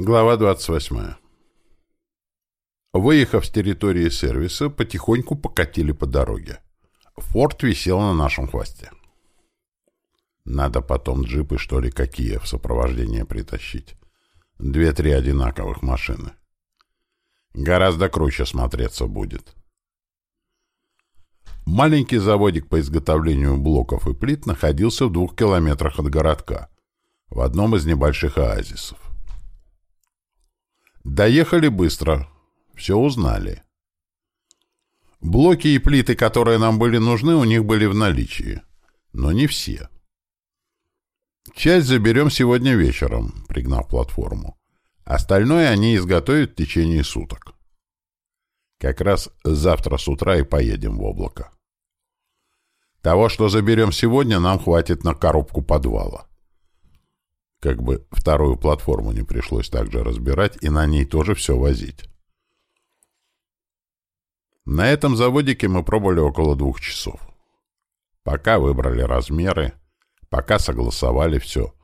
Глава 28. Выехав с территории сервиса, потихоньку покатили по дороге. Форд висел на нашем хвосте. Надо потом джипы, что ли, какие в сопровождение притащить. Две-три одинаковых машины. Гораздо круче смотреться будет. Маленький заводик по изготовлению блоков и плит находился в двух километрах от городка, в одном из небольших оазисов. Доехали быстро. Все узнали. Блоки и плиты, которые нам были нужны, у них были в наличии. Но не все. Часть заберем сегодня вечером, пригнав платформу. Остальное они изготовят в течение суток. Как раз завтра с утра и поедем в облако. Того, что заберем сегодня, нам хватит на коробку подвала. Как бы вторую платформу не пришлось также разбирать и на ней тоже все возить. На этом заводике мы пробовали около двух часов. Пока выбрали размеры, пока согласовали все,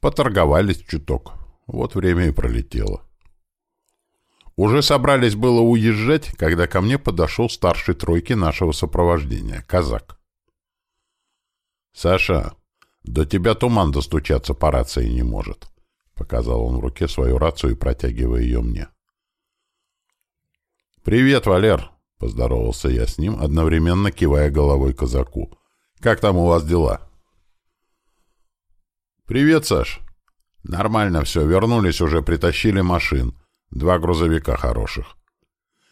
поторговались чуток. Вот время и пролетело. Уже собрались было уезжать, когда ко мне подошел старший тройки нашего сопровождения, казак. «Саша, до тебя туман достучаться по рации не может. Показал он в руке свою рацию и протягивая ее мне. «Привет, Валер!» — поздоровался я с ним, одновременно кивая головой казаку. «Как там у вас дела?» «Привет, Саш!» «Нормально все, вернулись уже, притащили машин. Два грузовика хороших.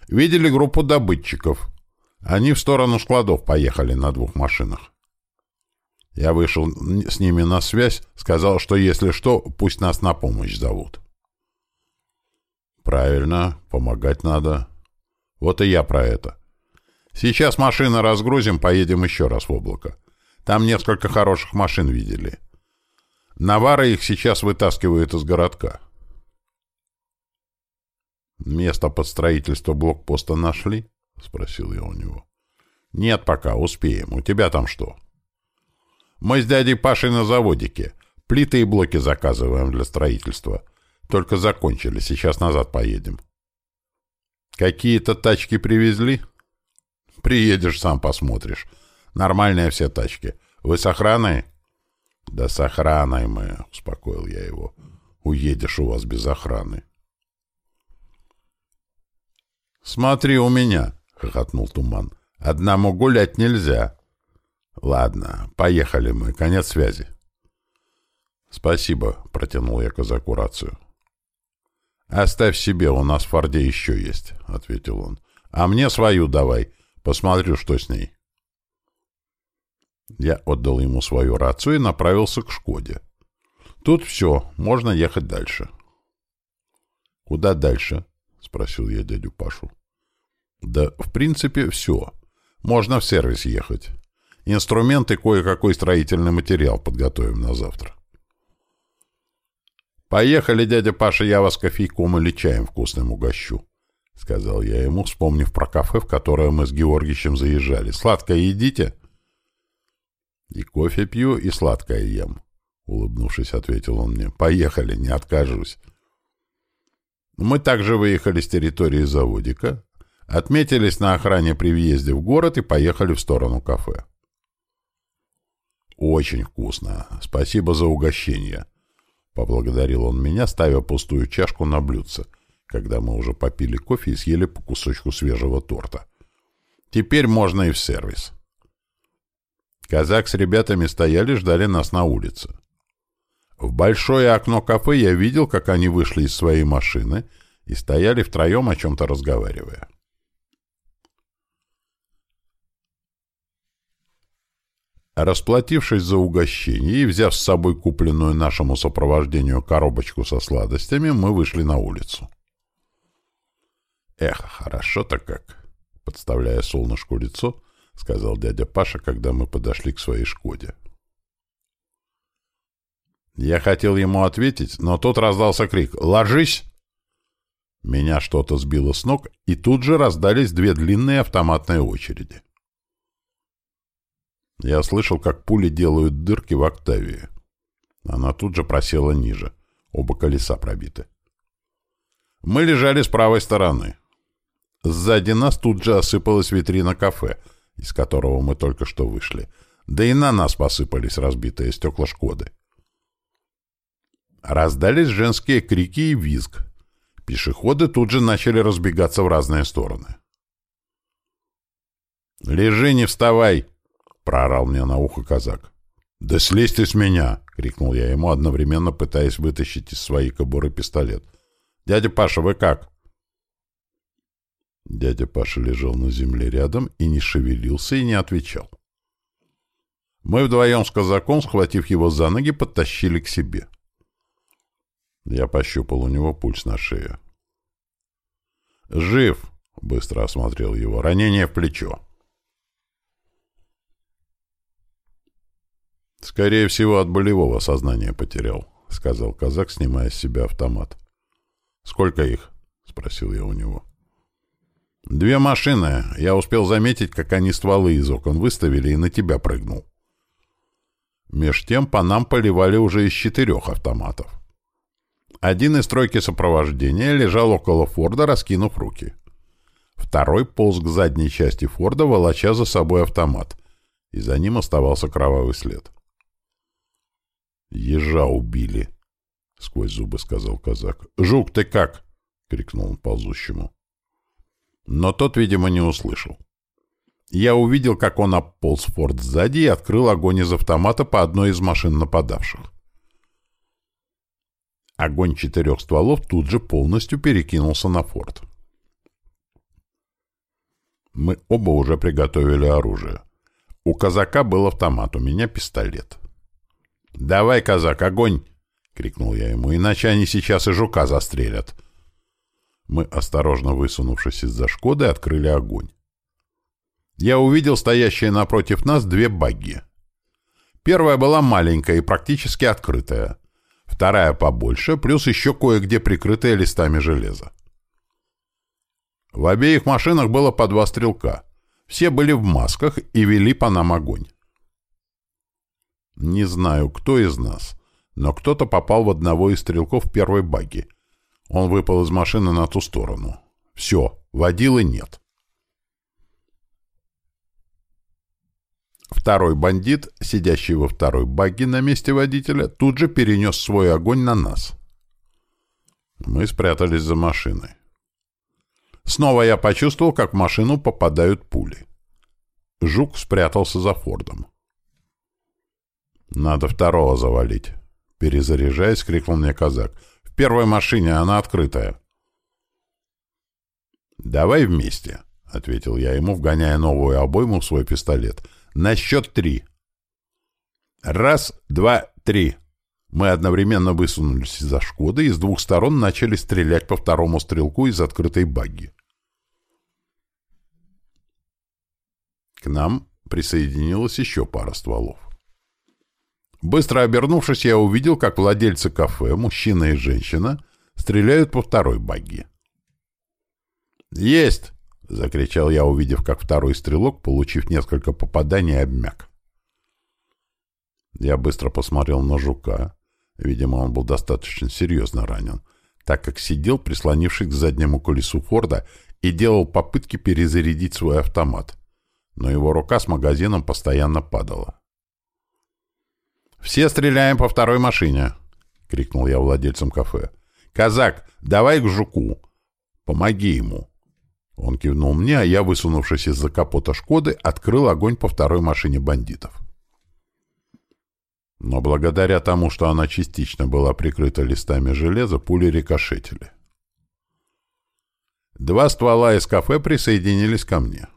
Видели группу добытчиков. Они в сторону складов поехали на двух машинах. Я вышел с ними на связь, сказал, что если что, пусть нас на помощь зовут. Правильно, помогать надо. Вот и я про это. Сейчас машины разгрузим, поедем еще раз в облако. Там несколько хороших машин видели. Навары их сейчас вытаскивают из городка. «Место под строительство блокпоста нашли?» — спросил я у него. «Нет пока, успеем. У тебя там что?» Мы с дядей Пашей на заводике. Плиты и блоки заказываем для строительства. Только закончили, сейчас назад поедем. Какие-то тачки привезли? Приедешь, сам посмотришь. Нормальные все тачки. Вы с охраной? Да с охраной мы, успокоил я его. Уедешь у вас без охраны. Смотри у меня, хохотнул Туман. Одному гулять нельзя. Ладно, поехали мы, конец связи. Спасибо, протянул я казаку рацию. Оставь себе, у нас в Форде еще есть, ответил он. А мне свою давай, посмотрю, что с ней. Я отдал ему свою рацию и направился к Шкоде. Тут все, можно ехать дальше. Куда дальше? спросил я дядю Пашу. Да, в принципе, все. Можно в сервис ехать. Инструмент и кое-какой строительный материал подготовим на завтра. «Поехали, дядя Паша, я вас кофейком или чаем вкусным угощу», — сказал я ему, вспомнив про кафе, в которое мы с Георгичем заезжали. «Сладкое едите?» «И кофе пью, и сладкое ем», — улыбнувшись, ответил он мне. «Поехали, не откажусь». Мы также выехали с территории заводика, отметились на охране при въезде в город и поехали в сторону кафе. «Очень вкусно. Спасибо за угощение», — поблагодарил он меня, ставя пустую чашку на блюдце, когда мы уже попили кофе и съели по кусочку свежего торта. «Теперь можно и в сервис». Казак с ребятами стояли, ждали нас на улице. В большое окно кафе я видел, как они вышли из своей машины и стояли втроем, о чем-то разговаривая. Расплатившись за угощение и взяв с собой купленную нашему сопровождению коробочку со сладостями, мы вышли на улицу. «Эх, хорошо-то как!» — подставляя солнышку лицо, сказал дядя Паша, когда мы подошли к своей «Шкоде». Я хотел ему ответить, но тут раздался крик «Ложись!». Меня что-то сбило с ног, и тут же раздались две длинные автоматные очереди. Я слышал, как пули делают дырки в «Октавии». Она тут же просела ниже. Оба колеса пробиты. Мы лежали с правой стороны. Сзади нас тут же осыпалась витрина кафе, из которого мы только что вышли. Да и на нас посыпались разбитые стекла «Шкоды». Раздались женские крики и визг. Пешеходы тут же начали разбегаться в разные стороны. «Лежи, не вставай!» — проорал мне на ухо казак. «Да слезь ты с меня!» — крикнул я ему, одновременно пытаясь вытащить из своей кобуры пистолет. «Дядя Паша, вы как?» Дядя Паша лежал на земле рядом и не шевелился и не отвечал. Мы вдвоем с казаком, схватив его за ноги, подтащили к себе. Я пощупал у него пульс на шее. «Жив!» — быстро осмотрел его. «Ранение в плечо». «Скорее всего, от болевого сознания потерял», — сказал казак, снимая с себя автомат. «Сколько их?» — спросил я у него. «Две машины. Я успел заметить, как они стволы из окон выставили и на тебя прыгнул». Меж тем по нам поливали уже из четырех автоматов. Один из тройки сопровождения лежал около Форда, раскинув руки. Второй полз к задней части Форда, волоча за собой автомат, и за ним оставался кровавый след. «Ежа убили!» — сквозь зубы сказал казак. «Жук, ты как?» — крикнул он ползущему. Но тот, видимо, не услышал. Я увидел, как он ополз форт сзади и открыл огонь из автомата по одной из машин нападавших. Огонь четырех стволов тут же полностью перекинулся на форт. Мы оба уже приготовили оружие. У казака был автомат, у меня пистолет. «Давай, казак, огонь!» — крикнул я ему. «Иначе они сейчас и жука застрелят». Мы, осторожно высунувшись из-за «Шкоды», открыли огонь. Я увидел стоящие напротив нас две багги. Первая была маленькая и практически открытая. Вторая побольше, плюс еще кое-где прикрытая листами железа. В обеих машинах было по два стрелка. Все были в масках и вели по нам огонь. Не знаю, кто из нас, но кто-то попал в одного из стрелков первой баги. Он выпал из машины на ту сторону. Все, водилы нет. Второй бандит, сидящий во второй багги на месте водителя, тут же перенес свой огонь на нас. Мы спрятались за машиной. Снова я почувствовал, как в машину попадают пули. Жук спрятался за Фордом. «Надо второго завалить!» Перезаряжаясь, крикнул мне казак. «В первой машине, она открытая!» «Давай вместе!» — ответил я ему, вгоняя новую обойму в свой пистолет. «На счет три!» «Раз, два, три!» Мы одновременно высунулись из-за «Шкоды» и с двух сторон начали стрелять по второму стрелку из открытой багги. К нам присоединилась еще пара стволов. Быстро обернувшись, я увидел, как владельцы кафе, мужчина и женщина, стреляют по второй багги. «Есть!» — закричал я, увидев, как второй стрелок, получив несколько попаданий, обмяк. Я быстро посмотрел на жука. Видимо, он был достаточно серьезно ранен, так как сидел, прислонившись к заднему колесу Форда, и делал попытки перезарядить свой автомат. Но его рука с магазином постоянно падала. «Все стреляем по второй машине!» — крикнул я владельцам кафе. «Казак, давай к жуку! Помоги ему!» Он кивнул мне, а я, высунувшись из-за капота «Шкоды», открыл огонь по второй машине бандитов. Но благодаря тому, что она частично была прикрыта листами железа, пули рикошетили. Два ствола из кафе присоединились ко мне.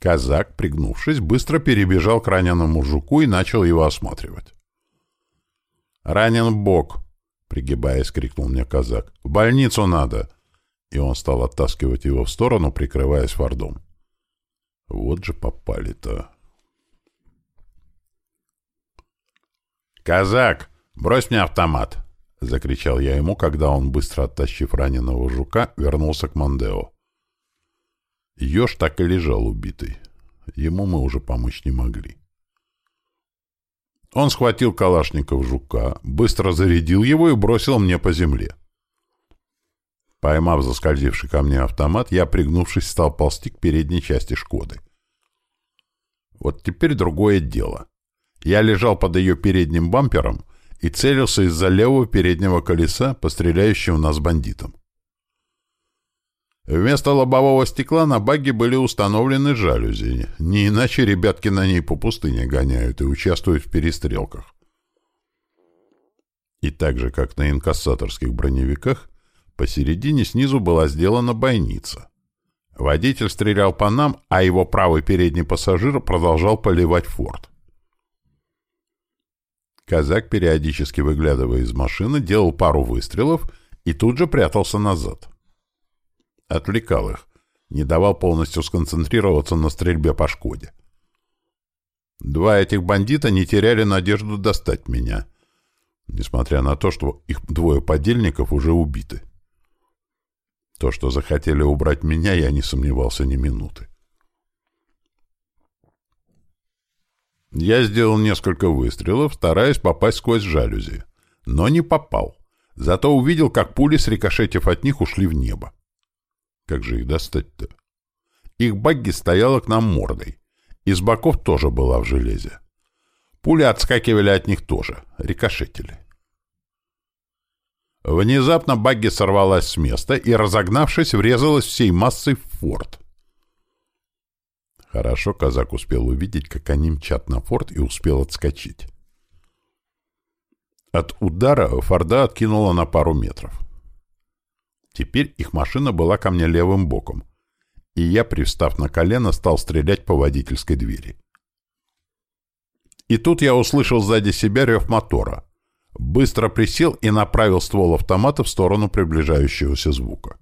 Казак, пригнувшись, быстро перебежал к раненому жуку и начал его осматривать. «Ранен бок!» — пригибаясь, крикнул мне казак. «В больницу надо!» И он стал оттаскивать его в сторону, прикрываясь фордом. Вот же попали-то. «Казак, брось мне автомат!» — закричал я ему, когда он, быстро оттащив раненого жука, вернулся к Мандео. Еж так и лежал убитый. Ему мы уже помочь не могли. Он схватил калашников жука, быстро зарядил его и бросил мне по земле. Поймав заскользивший ко мне автомат, я, пригнувшись, стал ползти к передней части «Шкоды». Вот теперь другое дело. Я лежал под ее передним бампером и целился из-за левого переднего колеса по нас бандитам. Вместо лобового стекла на багги были установлены жалюзи. Не иначе ребятки на ней по пустыне гоняют и участвуют в перестрелках. И так же, как на инкассаторских броневиках, посередине снизу была сделана бойница. Водитель стрелял по нам, а его правый передний пассажир продолжал поливать форт. Казак, периодически выглядывая из машины, делал пару выстрелов и тут же прятался назад. Отвлекал их, не давал полностью сконцентрироваться на стрельбе по Шкоде. Два этих бандита не теряли надежду достать меня, несмотря на то, что их двое подельников уже убиты. То, что захотели убрать меня, я не сомневался ни минуты. Я сделал несколько выстрелов, стараясь попасть сквозь жалюзи, но не попал. Зато увидел, как пули, срикошетив от них, ушли в небо. Как же их достать-то? Их багги стояла к нам мордой. Из боков тоже была в железе. Пули отскакивали от них тоже, рикошетили. Внезапно багги сорвалась с места и, разогнавшись, врезалась всей массой в форт. Хорошо казак успел увидеть, как они мчат на форт и успел отскочить. От удара Форда откинуло на пару метров. Теперь их машина была ко мне левым боком, и я, пристав на колено, стал стрелять по водительской двери. И тут я услышал сзади себя рев мотора. Быстро присел и направил ствол автомата в сторону приближающегося звука.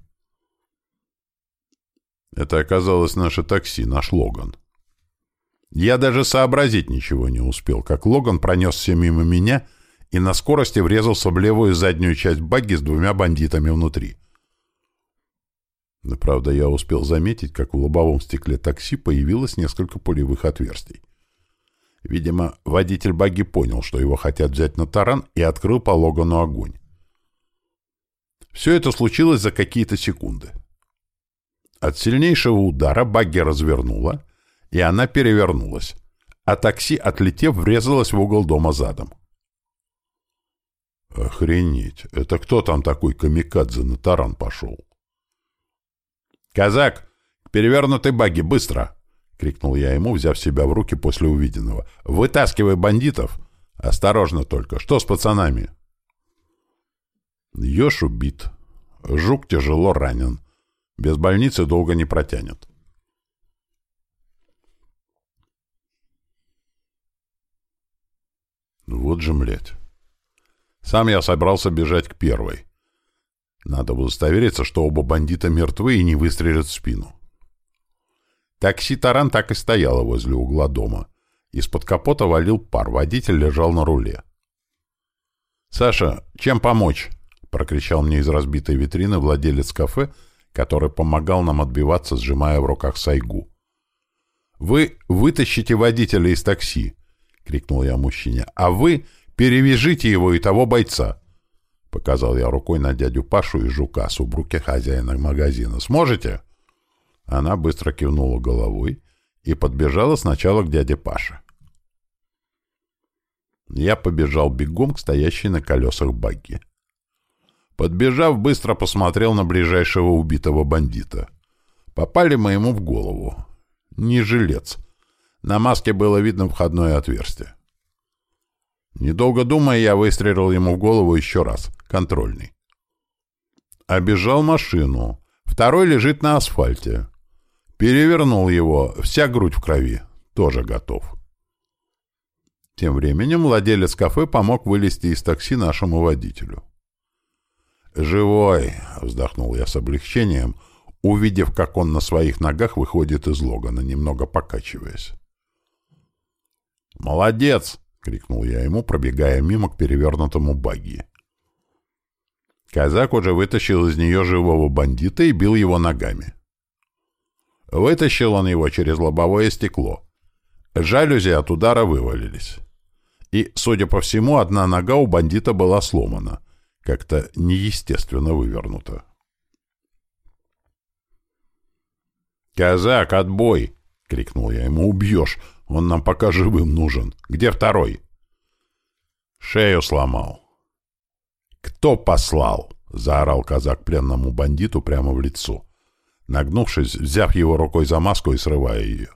Это оказалось наше такси, наш Логан. Я даже сообразить ничего не успел, как Логан пронесся мимо меня и на скорости врезался в левую заднюю часть багги с двумя бандитами внутри. Но, правда, я успел заметить, как в лобовом стекле такси появилось несколько пулевых отверстий. Видимо, водитель багги понял, что его хотят взять на таран, и открыл по Логану огонь. Все это случилось за какие-то секунды. От сильнейшего удара багги развернула, и она перевернулась, а такси, отлетев, врезалось в угол дома задом. «Охренеть! Это кто там такой камикадзе на таран пошел?» «Казак! К перевернутой баги! Быстро!» — крикнул я ему, взяв себя в руки после увиденного. «Вытаскивай бандитов! Осторожно только! Что с пацанами?» Ёж убит. Жук тяжело ранен. Без больницы долго не протянет. Вот же, млять. Сам я собрался бежать к первой. Надо удостовериться, что оба бандита мертвы и не выстрелят в спину. Такси «Таран» так и стояло возле угла дома. Из-под капота валил пар, водитель лежал на руле. «Саша, чем помочь?» — прокричал мне из разбитой витрины владелец кафе, который помогал нам отбиваться, сжимая в руках сайгу. «Вы вытащите водителя из такси!» — крикнул я мужчине. «А вы перевяжите его и того бойца!» — показал я рукой на дядю Пашу и Жука, субруки хозяина магазина. «Сможете?» Она быстро кивнула головой и подбежала сначала к дяде Паше. Я побежал бегом к стоящей на колесах багги. Подбежав, быстро посмотрел на ближайшего убитого бандита. Попали мы ему в голову. Не жилец. На маске было видно входное отверстие. Недолго думая, я выстрелил ему в голову еще раз. Контрольный. Обежал машину. Второй лежит на асфальте. Перевернул его. Вся грудь в крови. Тоже готов. Тем временем владелец кафе помог вылезти из такси нашему водителю. «Живой!» — вздохнул я с облегчением, увидев, как он на своих ногах выходит из Логана, немного покачиваясь. «Молодец!» —— крикнул я ему, пробегая мимо к перевернутому багги. Казак уже вытащил из нее живого бандита и бил его ногами. Вытащил он его через лобовое стекло. Жалюзи от удара вывалились. И, судя по всему, одна нога у бандита была сломана, как-то неестественно вывернута. «Казак, отбой!» — крикнул я ему. «Убьешь! Он нам пока живым нужен. Где второй?» «Шею сломал». «Кто послал?» — заорал казак пленному бандиту прямо в лицо, нагнувшись, взяв его рукой за маску и срывая ее.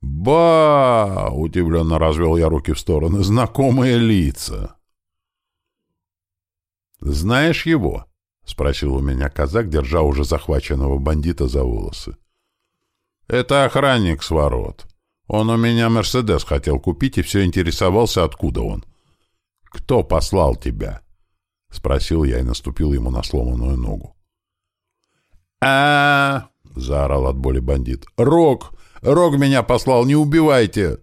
«Ба!» — удивленно развел я руки в стороны. «Знакомые лица!» «Знаешь его?» — спросил у меня казак, держа уже захваченного бандита за волосы. «Это охранник с ворот. Он у меня «Мерседес» хотел купить и все интересовался, откуда он. Кто послал тебя?» — спросил я и наступил ему на сломанную ногу. а, заорал от боли бандит. «Рог! Рог меня послал! Не убивайте!»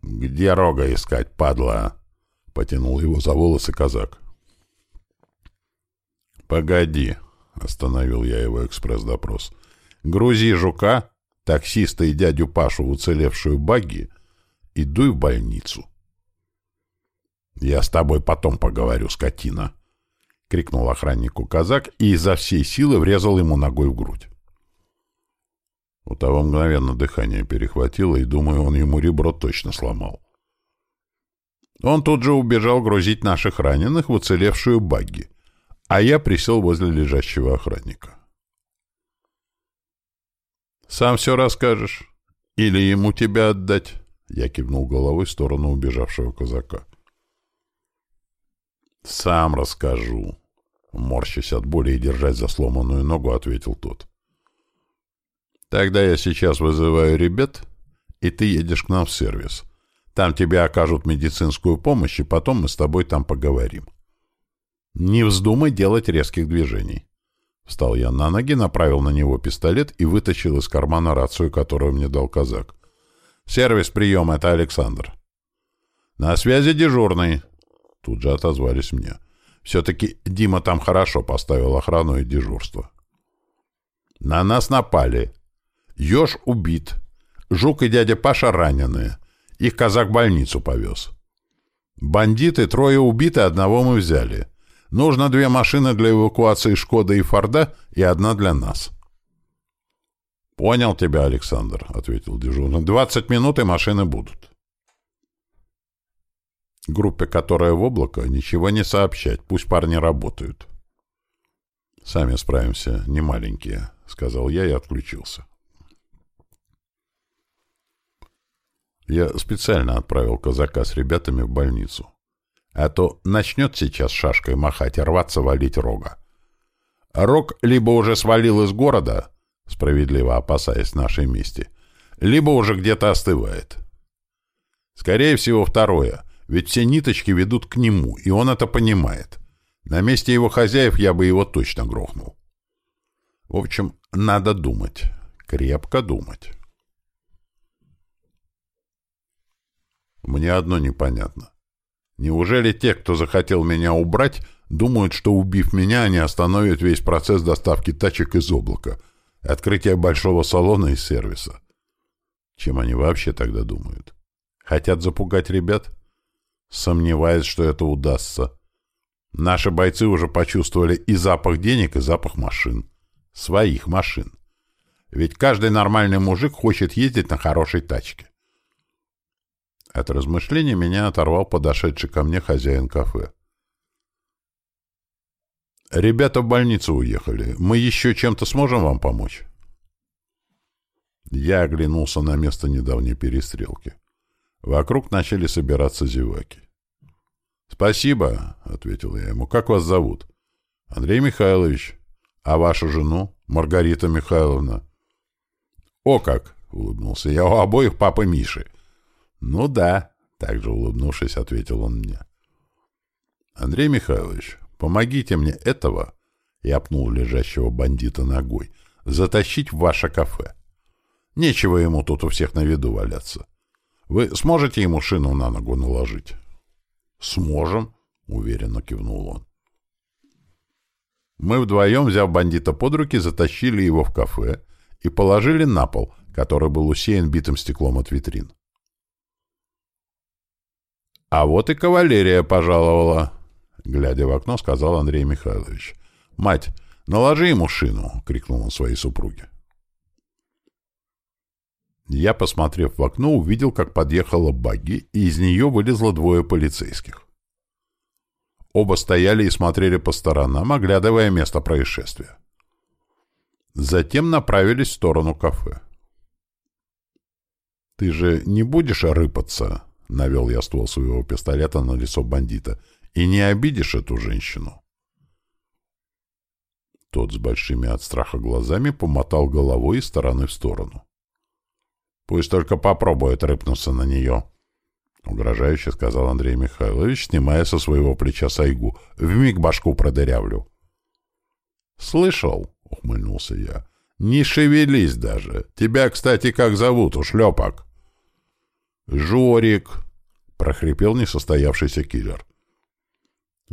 «Где Рога искать, падла?» — потянул его за волосы казак. «Погоди», — остановил я его экспресс-допрос. «Грузи жука, таксиста и дядю Пашу в уцелевшую багги и дуй в больницу». «Я с тобой потом поговорю, скотина!» — крикнул охраннику казак и изо всей силы врезал ему ногой в грудь. У того мгновенно дыхание перехватило, и, думаю, он ему ребро точно сломал. Он тут же убежал грузить наших раненых в уцелевшую багги, а я присел возле лежащего охранника. «Сам все расскажешь? Или ему тебя отдать?» Я кивнул головой в сторону убежавшего казака. «Сам расскажу», — морщась от боли и держась за сломанную ногу, ответил тот. «Тогда я сейчас вызываю ребят, и ты едешь к нам в сервис. Там тебе окажут медицинскую помощь, и потом мы с тобой там поговорим. Не вздумай делать резких движений». Встал я на ноги, направил на него пистолет и вытащил из кармана рацию, которую мне дал казак. «Сервис приема, это Александр». «На связи дежурный», Тут же отозвались мне. Все-таки Дима там хорошо поставил охрану и дежурство. На нас напали. Ёж убит. Жук и дядя Паша раненые. Их казак в больницу повез. Бандиты, трое убиты, одного мы взяли. Нужно две машины для эвакуации Шкода и Форда и одна для нас. «Понял тебя, Александр», — ответил дежурный. «Двадцать минут, и машины будут». Группе, которая в облако, ничего не сообщать, пусть парни работают. «Сами справимся, не маленькие», — сказал я и отключился. Я специально отправил казака с ребятами в больницу. А то начнет сейчас шашкой махать и рваться валить рога. Рог либо уже свалил из города, справедливо опасаясь нашей мести, либо уже где-то остывает. Скорее всего, второе — ведь все ниточки ведут к нему, и он это понимает. На месте его хозяев я бы его точно грохнул. В общем, надо думать. Крепко думать. Мне одно непонятно. Неужели те, кто захотел меня убрать, думают, что, убив меня, они остановят весь процесс доставки тачек из облака, открытия большого салона и сервиса? Чем они вообще тогда думают? Хотят запугать ребят? Сомневаюсь, что это удастся. Наши бойцы уже почувствовали и запах денег, и запах машин. Своих машин. Ведь каждый нормальный мужик хочет ездить на хорошей тачке. От размышления меня оторвал подошедший ко мне хозяин кафе. «Ребята в больницу уехали. Мы еще чем-то сможем вам помочь?» Я оглянулся на место недавней перестрелки. Вокруг начали собираться зеваки. «Спасибо», — ответил я ему. «Как вас зовут?» «Андрей Михайлович. А вашу жену? Маргарита Михайловна». «О как!» — улыбнулся я. «У обоих папа Миши». «Ну да», — также улыбнувшись, ответил он мне. «Андрей Михайлович, помогите мне этого», — я пнул лежащего бандита ногой, — «затащить в ваше кафе. Нечего ему тут у всех на виду валяться». Вы сможете ему шину на ногу наложить? — Сможем, — уверенно кивнул он. Мы вдвоем, взяв бандита под руки, затащили его в кафе и положили на пол, который был усеян битым стеклом от витрин. — А вот и кавалерия пожаловала, — глядя в окно, сказал Андрей Михайлович. — Мать, «Наложи ему шину!» — крикнул он своей супруге. Я, посмотрев в окно, увидел, как подъехала багги, и из нее вылезло двое полицейских. Оба стояли и смотрели по сторонам, оглядывая место происшествия. Затем направились в сторону кафе. «Ты же не будешь рыпаться?» — навел я ствол своего пистолета на лицо бандита. «И не обидишь эту женщину?» Тот с большими от страха глазами помотал головой из стороны в сторону. «Пусть только попробует рыпнуться на нее», — угрожающе сказал Андрей Михайлович, снимая со своего плеча сайгу. «Вмиг башку продырявлю». «Слышал?» — ухмыльнулся я. «Не шевелись даже. Тебя, кстати, как зовут, ушлепок?» «Жорик!» — прохрипел несостоявшийся киллер.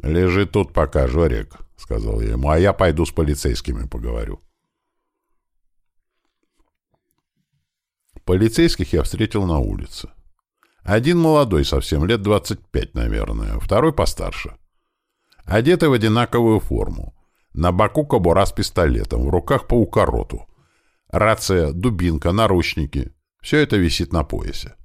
«Лежи тут пока, Жорик», — сказал я ему, — «а я пойду с полицейскими поговорю». Полицейских я встретил на улице. Один молодой, совсем лет 25, наверное, второй постарше. Одетый в одинаковую форму. На боку кобура с пистолетом, в руках по укороту. Рация, дубинка, наручники. Все это висит на поясе.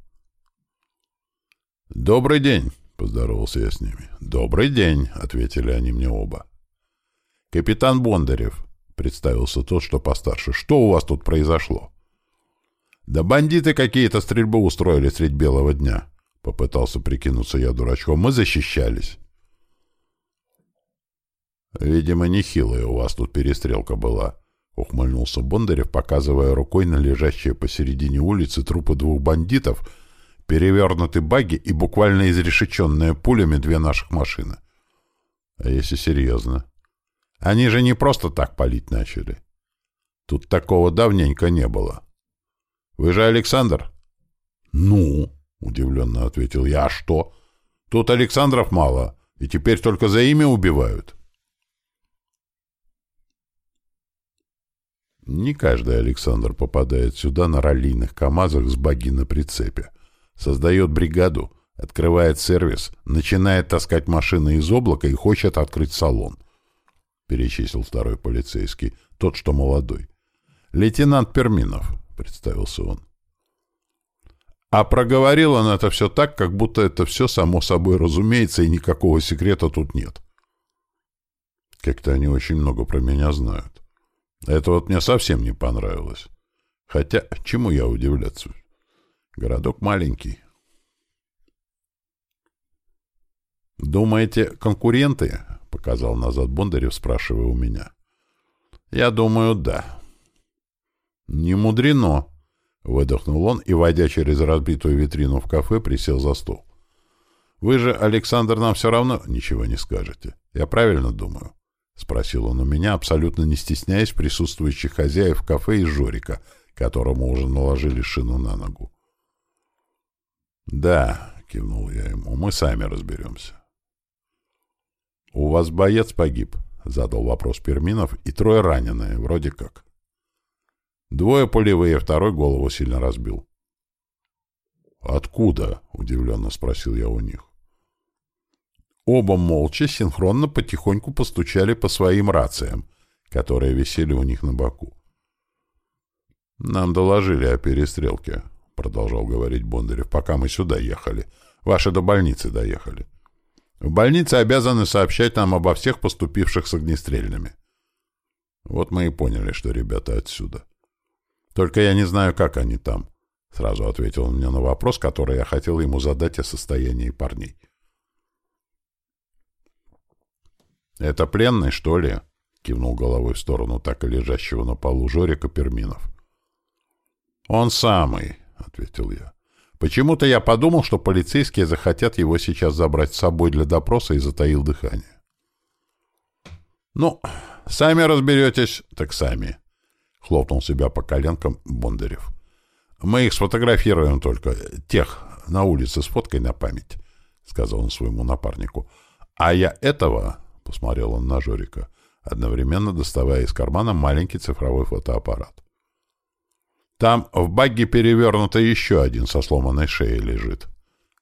«Добрый день», — поздоровался я с ними. «Добрый день», — ответили они мне оба. «Капитан Бондарев», — представился тот, что постарше. «Что у вас тут произошло?» «Да бандиты какие-то стрельбу устроили средь белого дня», — попытался прикинуться я дурачком. «Мы защищались». «Видимо, нехилая у вас тут перестрелка была», — ухмыльнулся Бондарев, показывая рукой на лежащие посередине улицы трупы двух бандитов — перевернуты баги и буквально изрешеченные пулями две наших машины. А если серьезно? Они же не просто так палить начали. Тут такого давненько не было. Вы же Александр? Ну, удивленно ответил я. А что? Тут Александров мало, и теперь только за имя убивают. Не каждый Александр попадает сюда на раллийных КАМАЗах с баги на прицепе создает бригаду, открывает сервис, начинает таскать машины из облака и хочет открыть салон. Перечислил второй полицейский, тот, что молодой. «Лейтенант Перминов», — представился он. А проговорил он это все так, как будто это все само собой разумеется, и никакого секрета тут нет. Как-то они очень много про меня знают. Это вот мне совсем не понравилось. Хотя, чему я удивляться? Городок маленький. «Думаете, конкуренты?» — показал назад Бондарев, спрашивая у меня. «Я думаю, да». «Не мудрено», — выдохнул он и, войдя через разбитую витрину в кафе, присел за стол. «Вы же, Александр, нам все равно ничего не скажете. Я правильно думаю?» — спросил он у меня, абсолютно не стесняясь присутствующих хозяев кафе и Жорика, которому уже наложили шину на ногу. «Да», — кивнул я ему, — «мы сами разберемся». «У вас боец погиб», — задал вопрос Перминов, — «и трое раненые, вроде как». Двое пулевые, второй голову сильно разбил. «Откуда?» — удивленно спросил я у них. Оба молча, синхронно, потихоньку постучали по своим рациям, которые висели у них на боку. «Нам доложили о перестрелке», продолжал говорить Бондарев, пока мы сюда ехали. Ваши до больницы доехали. В больнице обязаны сообщать нам обо всех поступивших с огнестрельными. Вот мы и поняли, что ребята отсюда. Только я не знаю, как они там. Сразу ответил он мне на вопрос, который я хотел ему задать о состоянии парней. «Это пленный, что ли?» — кивнул головой в сторону так и лежащего на полу Жорика Перминов. «Он самый», — ответил я. Почему-то я подумал, что полицейские захотят его сейчас забрать с собой для допроса и затаил дыхание. «Ну, сами разберетесь, так сами», — хлопнул себя по коленкам Бондарев. «Мы их сфотографируем только, тех на улице с фоткой на память», — сказал он своему напарнику. «А я этого», — посмотрел он на Жорика, одновременно доставая из кармана маленький цифровой фотоаппарат. Там в багге перевернуто еще один со сломанной шеей лежит.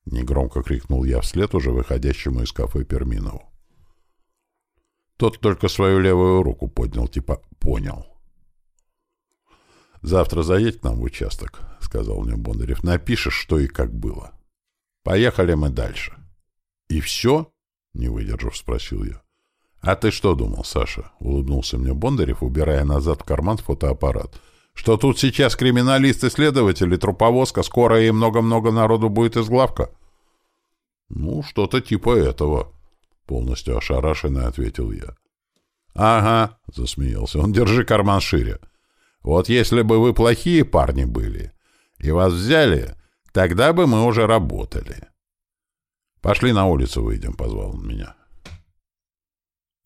Негромко крикнул я вслед уже выходящему из кафе Перминову. Тот только свою левую руку поднял, типа «понял». «Завтра заедь к нам в участок», — сказал мне Бондарев. «Напишешь, что и как было. Поехали мы дальше». «И все?» — не выдержав, спросил я. «А ты что думал, Саша?» — улыбнулся мне Бондарев, убирая назад в карман фотоаппарат. «Что тут сейчас криминалисты, следователи, труповозка, скоро и много-много народу будет из главка?» «Ну, что-то типа этого», — полностью ошарашенно ответил я. «Ага», — засмеялся он, — «держи карман шире. Вот если бы вы плохие парни были и вас взяли, тогда бы мы уже работали». «Пошли на улицу выйдем», — позвал он меня.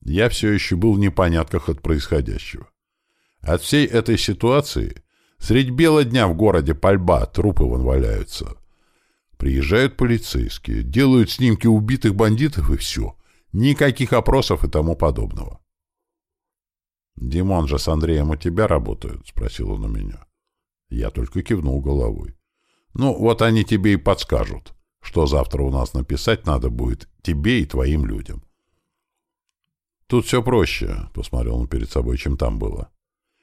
Я все еще был в непонятках от происходящего. От всей этой ситуации средь бела дня в городе пальба, трупы вон валяются. Приезжают полицейские, делают снимки убитых бандитов и все. Никаких опросов и тому подобного. «Димон же с Андреем у тебя работают?» — спросил он у меня. Я только кивнул головой. «Ну, вот они тебе и подскажут, что завтра у нас написать надо будет тебе и твоим людям». «Тут все проще», — посмотрел он перед собой, чем там было.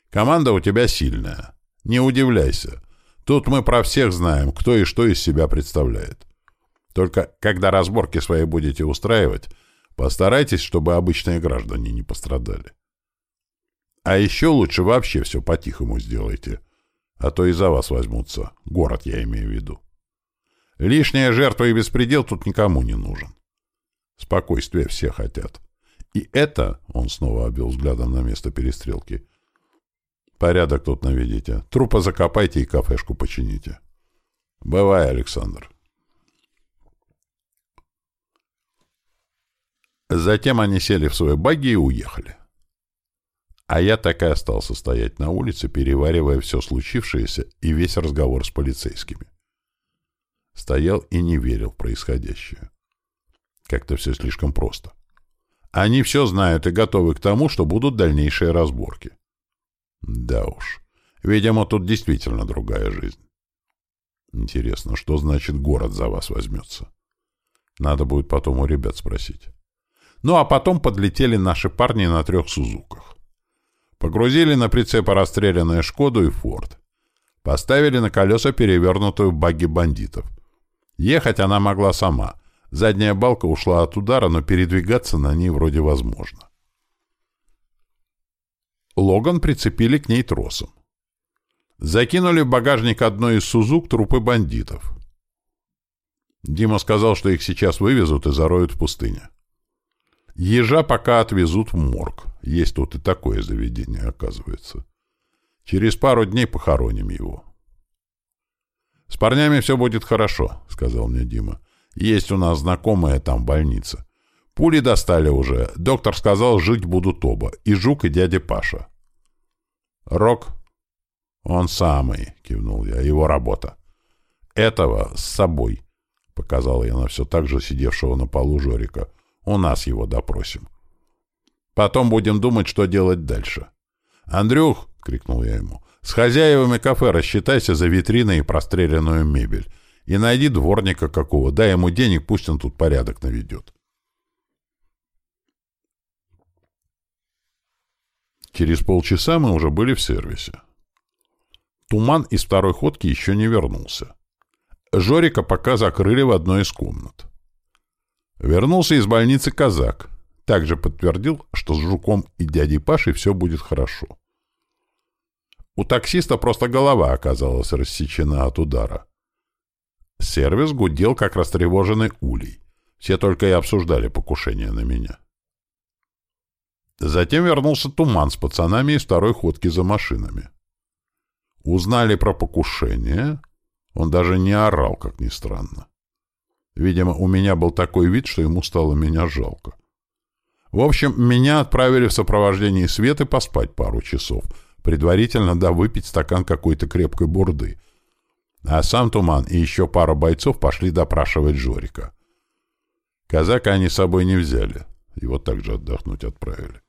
«Команда у тебя сильная. Не удивляйся. Тут мы про всех знаем, кто и что из себя представляет. Только когда разборки свои будете устраивать, постарайтесь, чтобы обычные граждане не пострадали. А еще лучше вообще все по-тихому сделайте, а то и за вас возьмутся. Город я имею в виду. Лишняя жертва и беспредел тут никому не нужен. Спокойствие все хотят. И это, он снова обвел взглядом на место перестрелки, порядок тут наведите. Трупа закопайте и кафешку почините. Бывай, Александр. Затем они сели в свои багги и уехали. А я так и остался стоять на улице, переваривая все случившееся и весь разговор с полицейскими. Стоял и не верил в происходящее. Как-то все слишком просто. Они все знают и готовы к тому, что будут дальнейшие разборки. Да уж. Видимо, тут действительно другая жизнь. Интересно, что значит город за вас возьмется? Надо будет потом у ребят спросить. Ну, а потом подлетели наши парни на трех «Сузуках». Погрузили на прицепы расстрелянные «Шкоду» и «Форд». Поставили на колеса перевернутую багги бандитов. Ехать она могла сама, Задняя балка ушла от удара, но передвигаться на ней вроде возможно. Логан прицепили к ней тросом. Закинули в багажник одной из «Сузук» трупы бандитов. Дима сказал, что их сейчас вывезут и зароют в пустыне. Ежа пока отвезут в морг. Есть тут и такое заведение, оказывается. Через пару дней похороним его. — С парнями все будет хорошо, — сказал мне Дима. Есть у нас знакомая там больница. Пули достали уже. Доктор сказал, жить будут оба. И Жук, и дядя Паша. Рок? Он самый, кивнул я. Его работа. Этого с собой, показал я на все так же сидевшего на полу Жорика. У нас его допросим. Потом будем думать, что делать дальше. «Андрюх!» — крикнул я ему. «С хозяевами кафе рассчитайся за витриной и простреленную мебель. И найди дворника какого, дай ему денег, пусть он тут порядок наведет. Через полчаса мы уже были в сервисе. Туман из второй ходки еще не вернулся. Жорика пока закрыли в одной из комнат. Вернулся из больницы казак. Также подтвердил, что с Жуком и дядей Пашей все будет хорошо. У таксиста просто голова оказалась рассечена от удара. Сервис гудел, как растревоженный улей. Все только и обсуждали покушение на меня. Затем вернулся туман с пацанами из второй ходки за машинами. Узнали про покушение. Он даже не орал, как ни странно. Видимо, у меня был такой вид, что ему стало меня жалко. В общем, меня отправили в сопровождении Светы поспать пару часов, предварительно да выпить стакан какой-то крепкой бурды — а сам Туман и еще пара бойцов пошли допрашивать Жорика. Казака они с собой не взяли. Его также отдохнуть отправили.